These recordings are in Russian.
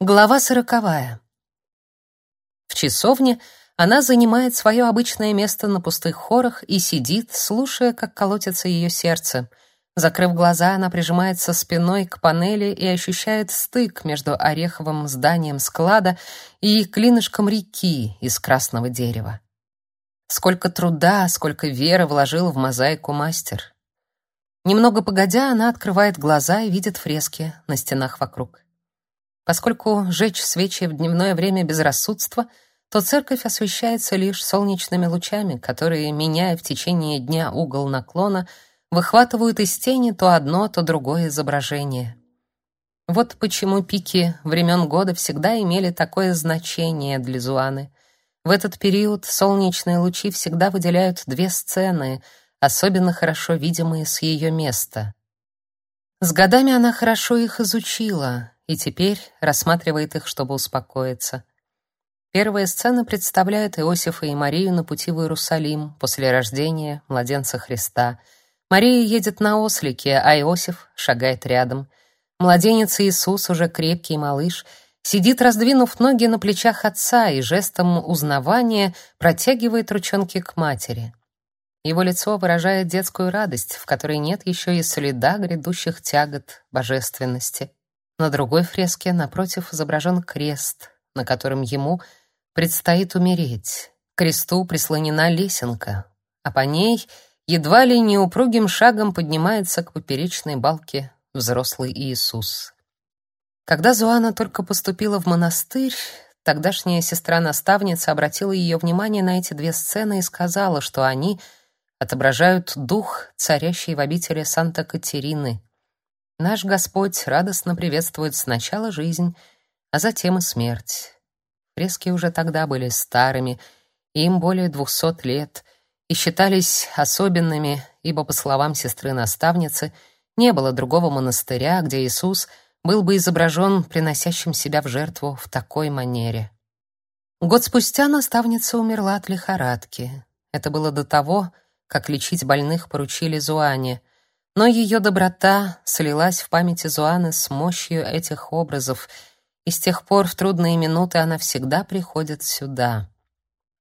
Глава сороковая. В часовне она занимает свое обычное место на пустых хорах и сидит, слушая, как колотится ее сердце. Закрыв глаза, она прижимается спиной к панели и ощущает стык между ореховым зданием склада и клинышком реки из красного дерева. Сколько труда, сколько веры вложил в мозаику мастер. Немного погодя, она открывает глаза и видит фрески на стенах вокруг. Поскольку жечь свечи в дневное время безрассудство, то церковь освещается лишь солнечными лучами, которые, меняя в течение дня угол наклона, выхватывают из тени то одно, то другое изображение. Вот почему пики времен года всегда имели такое значение для Зуаны. В этот период солнечные лучи всегда выделяют две сцены, особенно хорошо видимые с ее места. С годами она хорошо их изучила, и теперь рассматривает их, чтобы успокоиться. Первая сцена представляет Иосифа и Марию на пути в Иерусалим после рождения младенца Христа. Мария едет на ослике, а Иосиф шагает рядом. Младенец Иисус, уже крепкий малыш, сидит, раздвинув ноги на плечах отца и жестом узнавания протягивает ручонки к матери. Его лицо выражает детскую радость, в которой нет еще и следа грядущих тягот божественности. На другой фреске напротив изображен крест, на котором ему предстоит умереть. К кресту прислонена лесенка, а по ней едва ли не упругим шагом поднимается к поперечной балке взрослый Иисус. Когда Зуана только поступила в монастырь, тогдашняя сестра-наставница обратила ее внимание на эти две сцены и сказала, что они отображают дух, царящий в обители Санта-Катерины, Наш Господь радостно приветствует сначала жизнь, а затем и смерть. Фрески уже тогда были старыми, им более двухсот лет, и считались особенными, ибо, по словам сестры-наставницы, не было другого монастыря, где Иисус был бы изображен приносящим себя в жертву в такой манере. Год спустя наставница умерла от лихорадки. Это было до того, как лечить больных поручили Зуане — но ее доброта слилась в памяти Зуаны с мощью этих образов, и с тех пор в трудные минуты она всегда приходит сюда.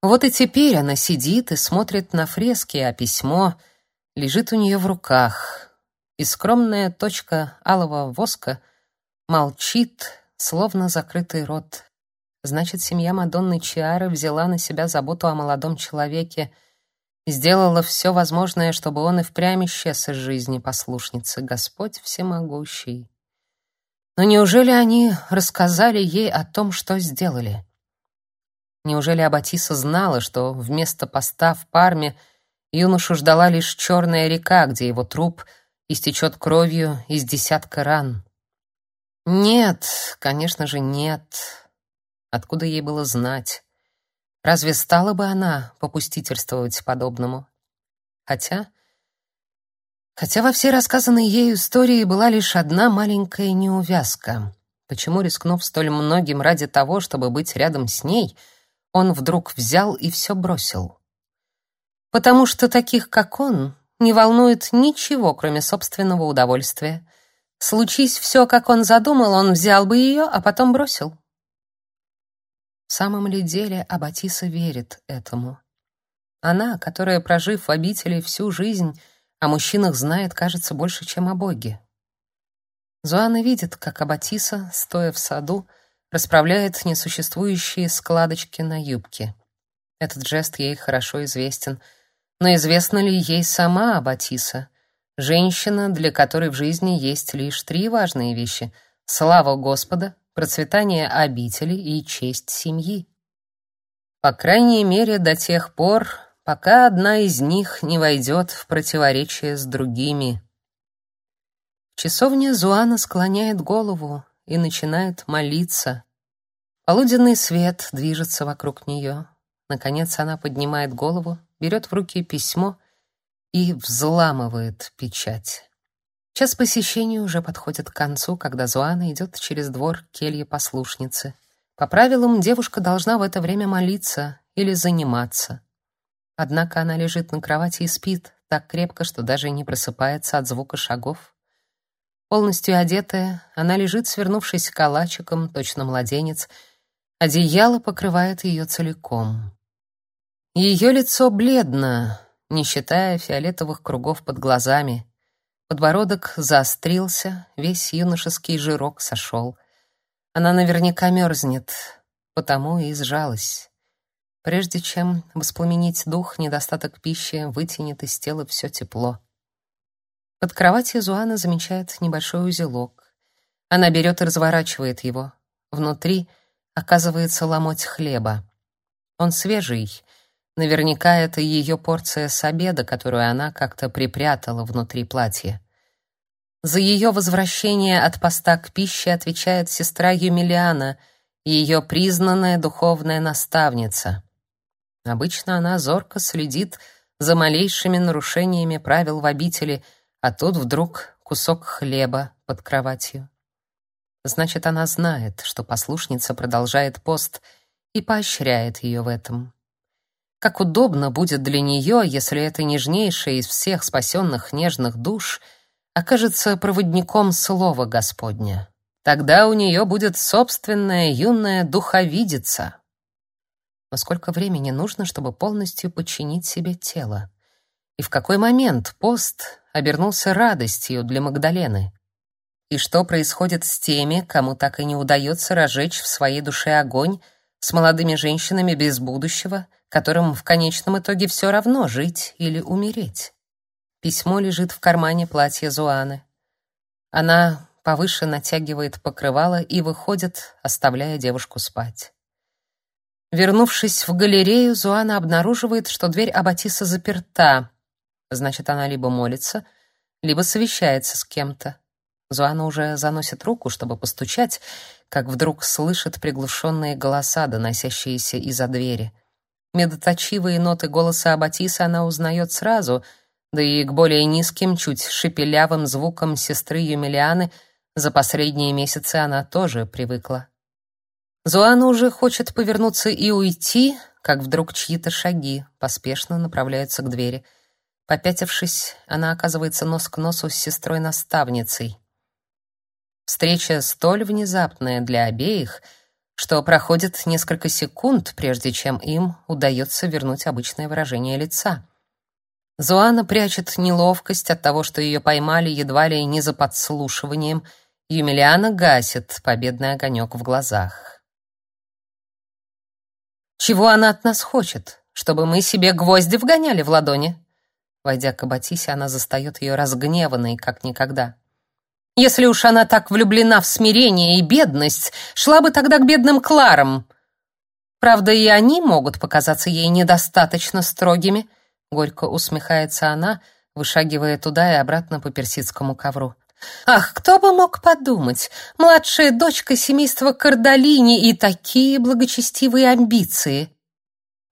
Вот и теперь она сидит и смотрит на фрески, а письмо лежит у нее в руках, и скромная точка алого воска молчит, словно закрытый рот. Значит, семья Мадонны Чиары взяла на себя заботу о молодом человеке — сделала все возможное, чтобы он и впрямь исчез из жизни послушницы, Господь всемогущий. Но неужели они рассказали ей о том, что сделали? Неужели Аббатиса знала, что вместо поста в Парме юношу ждала лишь черная река, где его труп истечет кровью из десятка ран? Нет, конечно же, нет. Откуда ей было знать? Разве стала бы она попустительствовать подобному? Хотя... Хотя во всей рассказанной ею истории была лишь одна маленькая неувязка. Почему, рискнув столь многим ради того, чтобы быть рядом с ней, он вдруг взял и все бросил? Потому что таких, как он, не волнует ничего, кроме собственного удовольствия. Случись все, как он задумал, он взял бы ее, а потом бросил. Самом ли деле Аббатиса верит этому? Она, которая, прожив в обители всю жизнь, о мужчинах знает, кажется, больше, чем о Боге. Зуана видит, как Аббатиса, стоя в саду, расправляет несуществующие складочки на юбке. Этот жест ей хорошо известен, но известна ли ей сама Аббатиса, женщина, для которой в жизни есть лишь три важные вещи — слава Господа, процветание обители и честь семьи. По крайней мере, до тех пор, пока одна из них не войдет в противоречие с другими. В часовне Зуана склоняет голову и начинает молиться. Полуденный свет движется вокруг нее. Наконец она поднимает голову, берет в руки письмо и взламывает печать. Час посещения уже подходит к концу, когда Зуана идет через двор к келье послушницы. По правилам, девушка должна в это время молиться или заниматься. Однако она лежит на кровати и спит так крепко, что даже не просыпается от звука шагов. Полностью одетая, она лежит, свернувшись калачиком, точно младенец. Одеяло покрывает ее целиком. Ее лицо бледно, не считая фиолетовых кругов под глазами. Подбородок заострился, весь юношеский жирок сошел. Она наверняка мерзнет, потому и сжалась. Прежде чем воспламенить дух, недостаток пищи вытянет из тела все тепло. Под кроватью Зуана замечает небольшой узелок. Она берет и разворачивает его. Внутри оказывается ломоть хлеба. Он свежий, Наверняка это ее порция с обеда, которую она как-то припрятала внутри платья. За ее возвращение от поста к пище отвечает сестра Юмилиана, ее признанная духовная наставница. Обычно она зорко следит за малейшими нарушениями правил в обители, а тут вдруг кусок хлеба под кроватью. Значит, она знает, что послушница продолжает пост и поощряет ее в этом. Как удобно будет для нее, если эта нежнейшая из всех спасенных нежных душ окажется проводником Слова Господня. Тогда у нее будет собственная юная духовидица. Но сколько времени нужно, чтобы полностью подчинить себе тело? И в какой момент пост обернулся радостью для Магдалены? И что происходит с теми, кому так и не удается разжечь в своей душе огонь, с молодыми женщинами без будущего, которым в конечном итоге все равно жить или умереть. Письмо лежит в кармане платья Зуаны. Она повыше натягивает покрывало и выходит, оставляя девушку спать. Вернувшись в галерею, Зуана обнаруживает, что дверь Аббатиса заперта. Значит, она либо молится, либо совещается с кем-то. Зуана уже заносит руку, чтобы постучать, как вдруг слышит приглушенные голоса, доносящиеся из-за двери. Медоточивые ноты голоса Аббатиса она узнает сразу, да и к более низким, чуть шепелявым звукам сестры Юмилианы за последние месяцы она тоже привыкла. Зуана уже хочет повернуться и уйти, как вдруг чьи-то шаги поспешно направляются к двери. Попятившись, она оказывается нос к носу с сестрой-наставницей. Встреча столь внезапная для обеих — что проходит несколько секунд, прежде чем им удается вернуть обычное выражение лица. Зуана прячет неловкость от того, что ее поймали едва ли не за подслушиванием. Юмилиана гасит победный огонек в глазах. «Чего она от нас хочет? Чтобы мы себе гвозди вгоняли в ладони?» Войдя к Аббатисе, она застает ее разгневанной, как никогда. Если уж она так влюблена в смирение и бедность, шла бы тогда к бедным Кларам. Правда, и они могут показаться ей недостаточно строгими, горько усмехается она, вышагивая туда и обратно по персидскому ковру. Ах, кто бы мог подумать, младшая дочка семейства Кардалини и такие благочестивые амбиции.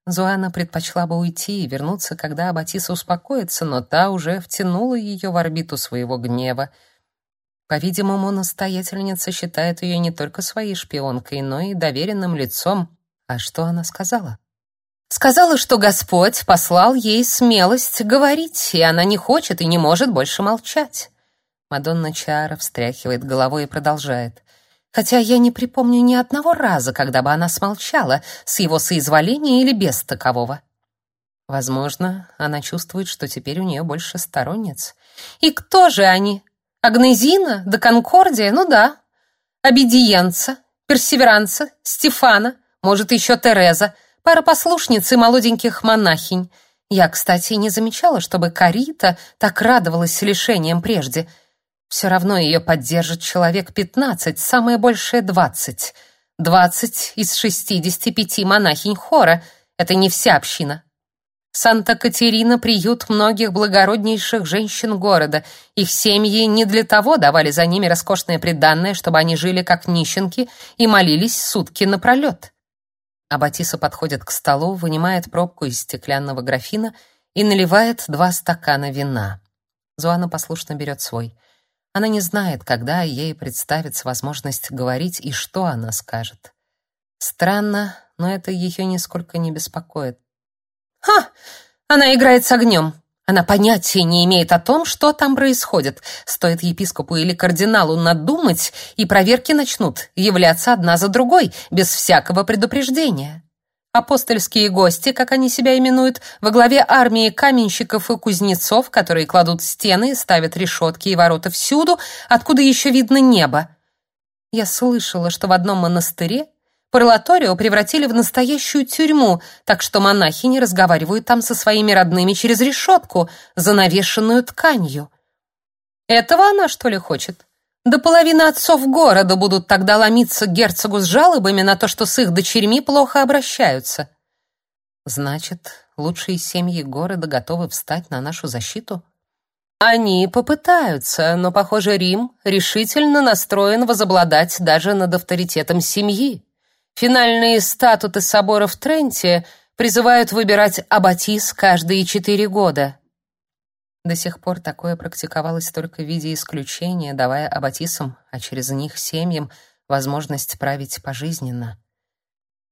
Зуана предпочла бы уйти и вернуться, когда Аббатиса успокоится, но та уже втянула ее в орбиту своего гнева. По-видимому, настоятельница считает ее не только своей шпионкой, но и доверенным лицом. А что она сказала? Сказала, что Господь послал ей смелость говорить, и она не хочет и не может больше молчать. Мадонна Чара встряхивает головой и продолжает. Хотя я не припомню ни одного раза, когда бы она смолчала, с его соизволения или без такового. Возможно, она чувствует, что теперь у нее больше сторонниц. И кто же они? Агнезина, да Конкордия, ну да. Обедиенца, Персеверанца, Стефана, может, еще Тереза, пара послушниц и молоденьких монахинь. Я, кстати, не замечала, чтобы Карита так радовалась лишениям прежде. Все равно ее поддержит человек пятнадцать, самое большее двадцать. Двадцать из шестидесяти пяти монахинь хора — это не вся община. Санта-Катерина — приют многих благороднейших женщин города. Их семьи не для того давали за ними роскошное приданное, чтобы они жили как нищенки и молились сутки напролет. Аббатиса подходит к столу, вынимает пробку из стеклянного графина и наливает два стакана вина. Зуана послушно берет свой. Она не знает, когда ей представится возможность говорить и что она скажет. Странно, но это ее нисколько не беспокоит. «Ха! Она играет с огнем. Она понятия не имеет о том, что там происходит. Стоит епископу или кардиналу надумать, и проверки начнут являться одна за другой, без всякого предупреждения. Апостольские гости, как они себя именуют, во главе армии каменщиков и кузнецов, которые кладут стены ставят решетки и ворота всюду, откуда еще видно небо. Я слышала, что в одном монастыре Парлаторио превратили в настоящую тюрьму, так что монахи не разговаривают там со своими родными через решетку, занавешенную тканью. Этого она, что ли, хочет? До половины отцов города будут тогда ломиться к герцогу с жалобами на то, что с их дочерьми плохо обращаются. Значит, лучшие семьи города готовы встать на нашу защиту? Они попытаются, но, похоже, Рим решительно настроен возобладать даже над авторитетом семьи. Финальные статуты собора в Тренте призывают выбирать аббатис каждые четыре года. До сих пор такое практиковалось только в виде исключения, давая аббатисам, а через них семьям, возможность править пожизненно.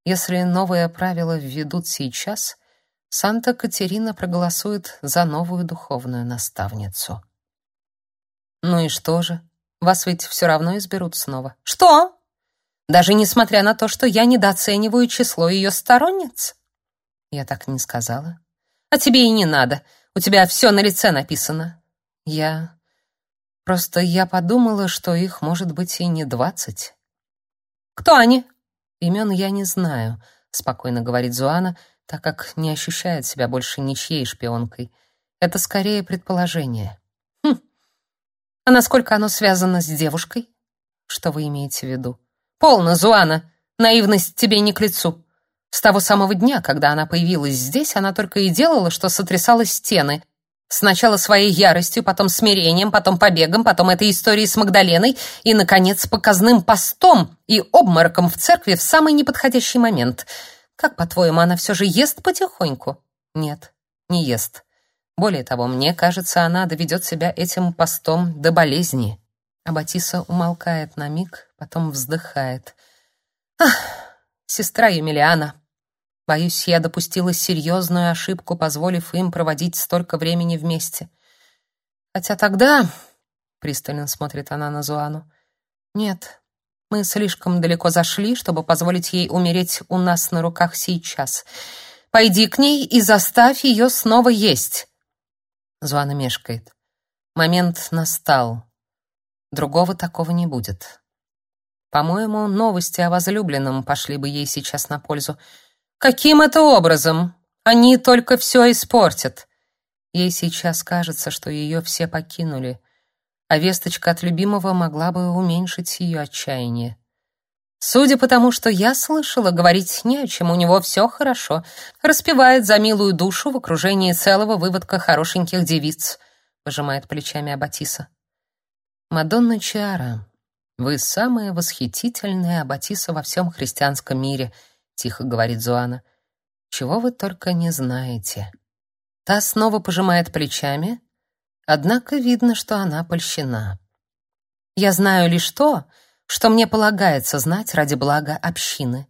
Если новые правила введут сейчас, Санта-Катерина проголосует за новую духовную наставницу. Ну и что же? Вас ведь все равно изберут снова. Что? Даже несмотря на то, что я недооцениваю число ее сторонниц? Я так не сказала. А тебе и не надо. У тебя все на лице написано. Я... Просто я подумала, что их может быть и не двадцать. Кто они? Имен я не знаю, спокойно говорит Зуана, так как не ощущает себя больше ничьей шпионкой. Это скорее предположение. Хм. А насколько оно связано с девушкой? Что вы имеете в виду? Полно, Зуана. Наивность тебе не к лицу. С того самого дня, когда она появилась здесь, она только и делала, что сотрясала стены. Сначала своей яростью, потом смирением, потом побегом, потом этой историей с Магдаленой и, наконец, показным постом и обмороком в церкви в самый неподходящий момент. Как, по-твоему, она все же ест потихоньку? Нет, не ест. Более того, мне кажется, она доведет себя этим постом до болезни. Аббатиса умолкает на миг, потом вздыхает. Ах, сестра Емельяна. Боюсь, я допустила серьезную ошибку, позволив им проводить столько времени вместе. Хотя тогда, пристально смотрит она на Зуану. Нет. Мы слишком далеко зашли, чтобы позволить ей умереть у нас на руках сейчас. Пойди к ней и заставь ее снова есть. Зуана мешкает. Момент настал. Другого такого не будет. По-моему, новости о возлюбленном пошли бы ей сейчас на пользу. Каким это образом? Они только все испортят. Ей сейчас кажется, что ее все покинули, а весточка от любимого могла бы уменьшить ее отчаяние. Судя по тому, что я слышала, говорить не о чем, у него все хорошо. Распевает за милую душу в окружении целого выводка хорошеньких девиц, пожимает плечами Абатиса. Мадонна Чиара, вы самая восхитительная аббатиса во всем христианском мире, тихо говорит Зуана. Чего вы только не знаете. Та снова пожимает плечами, однако видно, что она польщена. Я знаю лишь то, что мне полагается знать ради блага общины.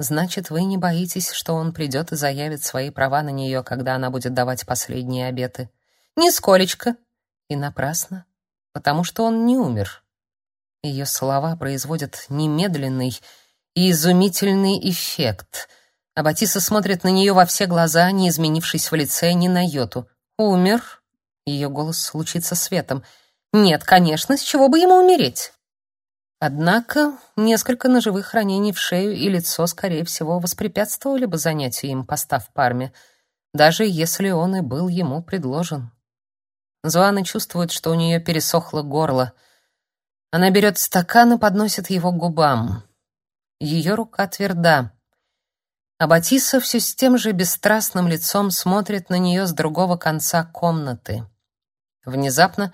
Значит, вы не боитесь, что он придет и заявит свои права на нее, когда она будет давать последние обеты? Нисколечко. И напрасно потому что он не умер. Ее слова производят немедленный и изумительный эффект. А Батиса смотрит на нее во все глаза, не изменившись в лице ни на йоту. «Умер?» Ее голос лучится светом. «Нет, конечно, с чего бы ему умереть?» Однако несколько ножевых ранений в шею и лицо, скорее всего, воспрепятствовали бы занятию им поста в парме, даже если он и был ему предложен. Зуана чувствует, что у нее пересохло горло. Она берет стакан и подносит его к губам. Ее рука тверда. А Батиса все с тем же бесстрастным лицом смотрит на нее с другого конца комнаты. Внезапно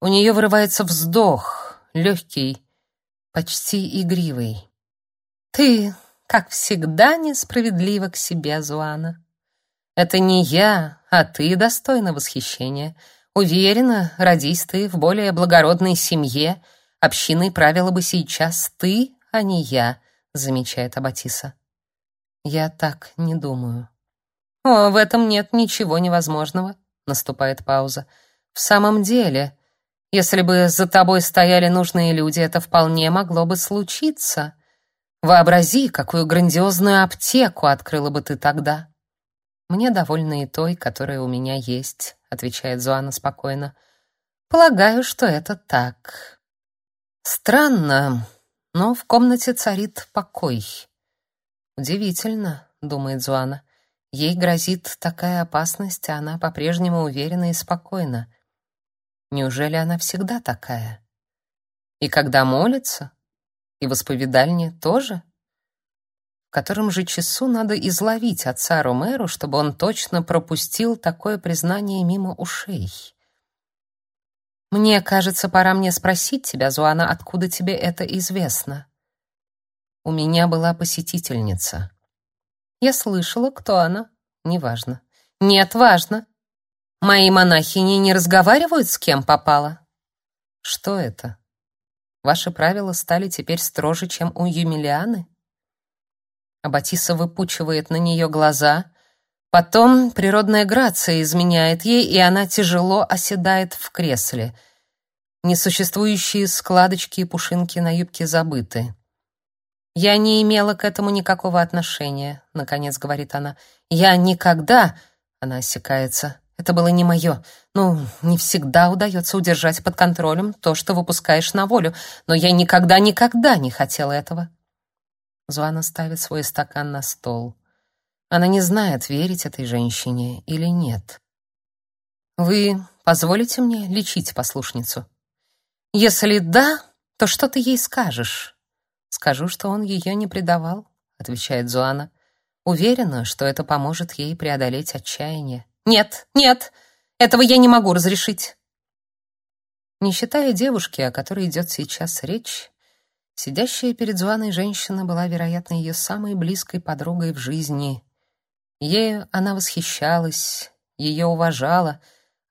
у нее вырывается вздох, легкий, почти игривый. «Ты, как всегда, несправедлива к себе, Зуана. Это не я, а ты достойна восхищения». Уверена, родись ты в более благородной семье, общиной правила бы сейчас ты, а не я, замечает Абатиса. Я так не думаю. О, в этом нет ничего невозможного. Наступает пауза. В самом деле, если бы за тобой стояли нужные люди, это вполне могло бы случиться. Вообрази, какую грандиозную аптеку открыла бы ты тогда. Мне довольна и той, которая у меня есть, отвечает Зуана спокойно. Полагаю, что это так. Странно, но в комнате царит покой. Удивительно, думает Зуана. Ей грозит такая опасность, а она по-прежнему уверена и спокойна. Неужели она всегда такая? И когда молится, и в исповедальне тоже? В котором же часу надо изловить отца Ромеро, чтобы он точно пропустил такое признание мимо ушей? Мне кажется, пора мне спросить тебя, Зуана, откуда тебе это известно? У меня была посетительница. Я слышала, кто она. Неважно. Нет, важно. Мои монахини не разговаривают с кем попало. Что это? Ваши правила стали теперь строже, чем у Юмилианы? Аббатиса выпучивает на нее глаза, потом природная грация изменяет ей, и она тяжело оседает в кресле. Несуществующие складочки и пушинки на юбке забыты. Я не имела к этому никакого отношения, наконец говорит она. Я никогда, она осекается. Это было не мое. Ну, не всегда удается удержать под контролем то, что выпускаешь на волю, но я никогда-никогда не хотела этого. Зуана ставит свой стакан на стол. Она не знает, верить этой женщине или нет. Вы позволите мне лечить послушницу? Если да, то что ты ей скажешь? Скажу, что он ее не предавал, отвечает Зуана. Уверена, что это поможет ей преодолеть отчаяние. Нет, нет, этого я не могу разрешить. Не считая девушки, о которой идет сейчас речь, сидящая перед Зуаной женщина была, вероятно, ее самой близкой подругой в жизни. Ею она восхищалась, ее уважала,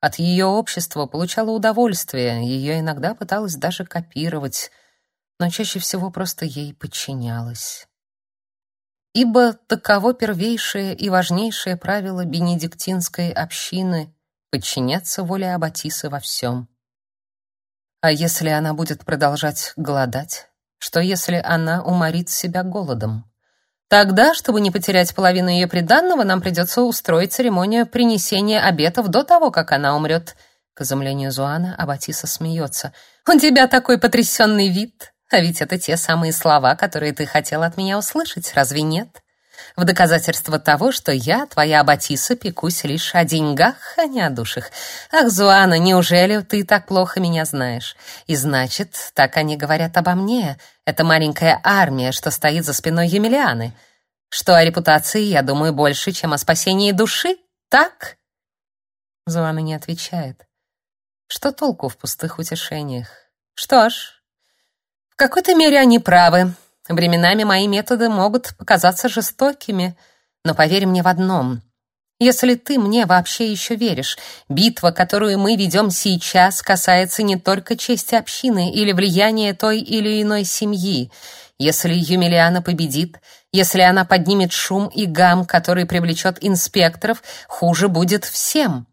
от ее общества получала удовольствие, ее иногда пыталась даже копировать, но чаще всего просто ей подчинялась ибо таково первейшее и важнейшее правило бенедиктинской общины — подчиняться воле Аббатисы во всем. А если она будет продолжать голодать? Что если она уморит себя голодом? Тогда, чтобы не потерять половину ее приданного, нам придется устроить церемонию принесения обетов до того, как она умрет. К изумлению Зуана Аббатиса смеется. «У тебя такой потрясенный вид!» А ведь это те самые слова, которые ты хотел от меня услышать, разве нет? В доказательство того, что я, твоя Аббатиса, пекусь лишь о деньгах, а не о душах. Ах, Зуана, неужели ты так плохо меня знаешь? И значит, так они говорят обо мне. Это маленькая армия, что стоит за спиной Емельяны. Что о репутации я думаю больше, чем о спасении души, так? Зуана не отвечает. Что толку в пустых утешениях? Что ж, в какой-то мере они правы. Временами мои методы могут показаться жестокими, но поверь мне в одном. Если ты мне вообще еще веришь, битва, которую мы ведем сейчас, касается не только чести общины или влияния той или иной семьи. Если Юмилиана победит, если она поднимет шум и гам, который привлечет инспекторов, хуже будет всем.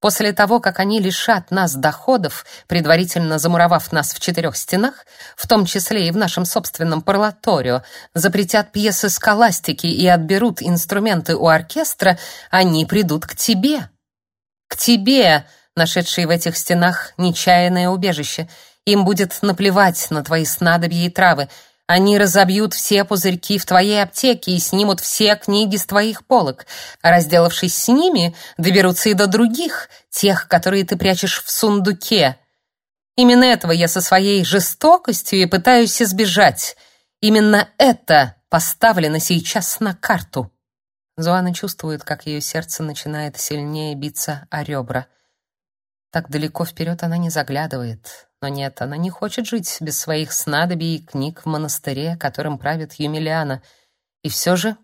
После того, как они лишат нас доходов, предварительно замуровав нас в четырех стенах, в том числе и в нашем собственном парлаторио, запретят пьесы скаластики и отберут инструменты у оркестра, они придут к тебе. К тебе, нашедший в этих стенах нечаянное убежище. Им будет наплевать на твои снадобья и травы, они разобьют все пузырьки в твоей аптеке и снимут все книги с твоих полок. А разделавшись с ними, доберутся и до других, тех, которые ты прячешь в сундуке. Именно этого я со своей жестокостью и пытаюсь избежать. Именно это поставлено сейчас на карту. Зоана чувствует, как ее сердце начинает сильнее биться о ребра. Так далеко вперед она не заглядывает. Но нет, она не хочет жить без своих снадобий и книг в монастыре, которым правит Юмилиана. И все же,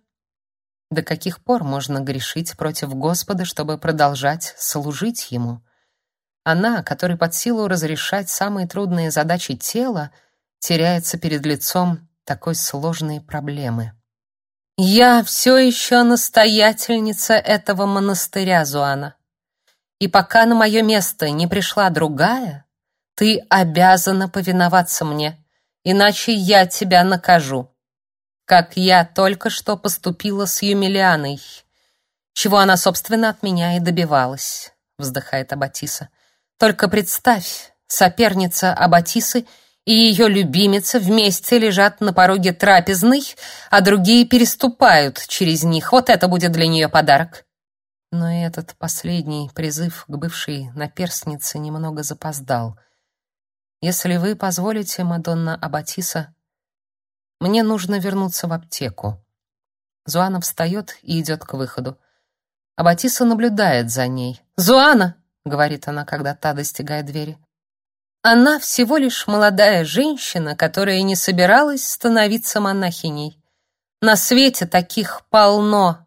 до каких пор можно грешить против Господа, чтобы продолжать служить Ему? Она, которой под силу разрешать самые трудные задачи тела, теряется перед лицом такой сложной проблемы. «Я все еще настоятельница этого монастыря, Зуана. и пока на мое место не пришла другая, ты обязана повиноваться мне, иначе я тебя накажу. Как я только что поступила с Юмилианой, чего она, собственно, от меня и добивалась, вздыхает Абатиса. Только представь, соперница Абатисы и ее любимица вместе лежат на пороге трапезной, а другие переступают через них. Вот это будет для нее подарок. Но этот последний призыв к бывшей наперснице немного запоздал. Если вы позволите, Мадонна Абатиса, мне нужно вернуться в аптеку. Зуана встает и идет к выходу. Абатиса наблюдает за ней. «Зуана!» — говорит она, когда та достигает двери. Она всего лишь молодая женщина, которая не собиралась становиться монахиней. На свете таких полно,